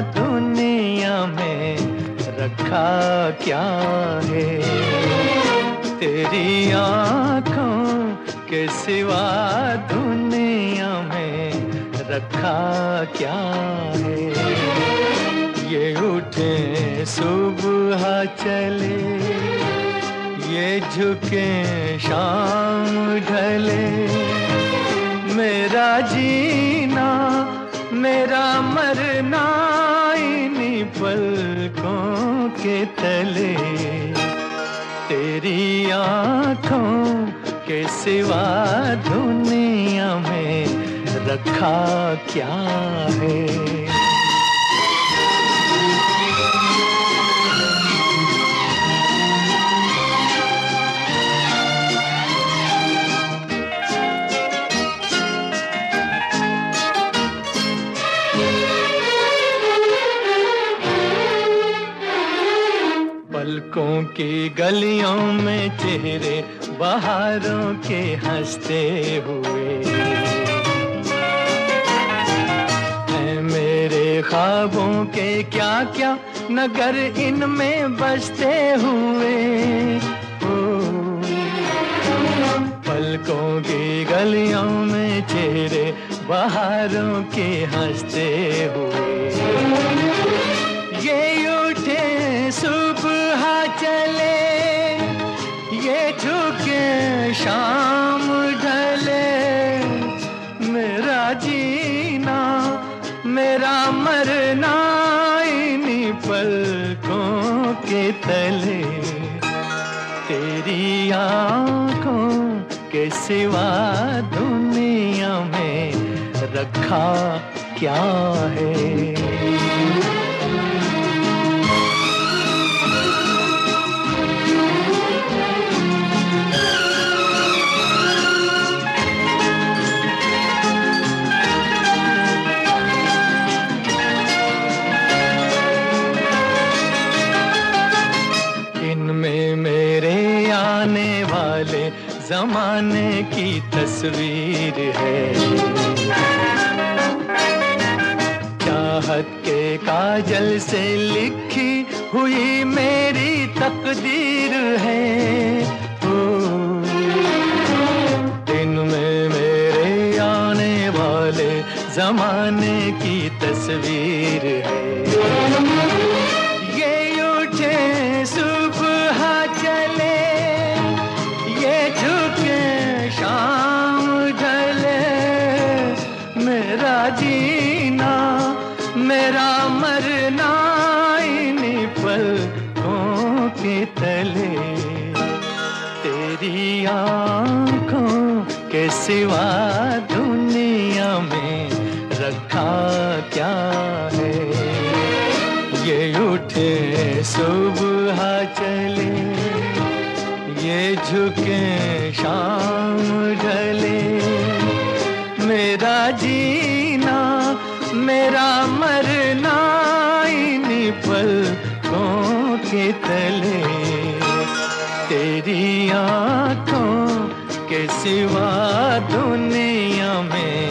दुनिया में रखा क्या है? तेरी आँखों के सिवा दुनिया में रखा क्या है? ये उठे सुबह चले, ये झुके शाम ढले। मेरा जीना के तले तेरी आँखों के सिवा दुनिया में रखा क्या है? पलकों की गलियों में चेहरे, बाहरों के हँसते हुए। है मेरे ख्वाबों के क्या क्या नगर इनमें बसते हुए। पलकों की गलियों में चेहरे, बाहरों के हँसते हुए। ये उठे शाम ढले, मेरा जीना, मेरा मरना इन्हीं पलकों के तले। तेरी आँखों के सिवा दुनिया में रखा क्या है? जमाने की तस्वीर है। चाहत के काजल से लिखी हुई मेरी तकदीर है। दिन में मेरे आने वाले जमाने की तस्वीर है। तले, तेरी आँखों के सिवा दुनिया में रखा क्या है? ये उठे सुबह चले, ये झुके शाम ढले। मेरा जीना, मेरा मरना इन्हीं पलकों के तले तेरी आँखों के सिवा दुनिया में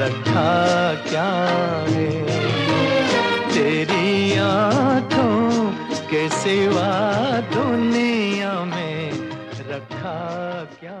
रखा क्या है? तेरी आँखों के सिवा दुनिया में रखा क्या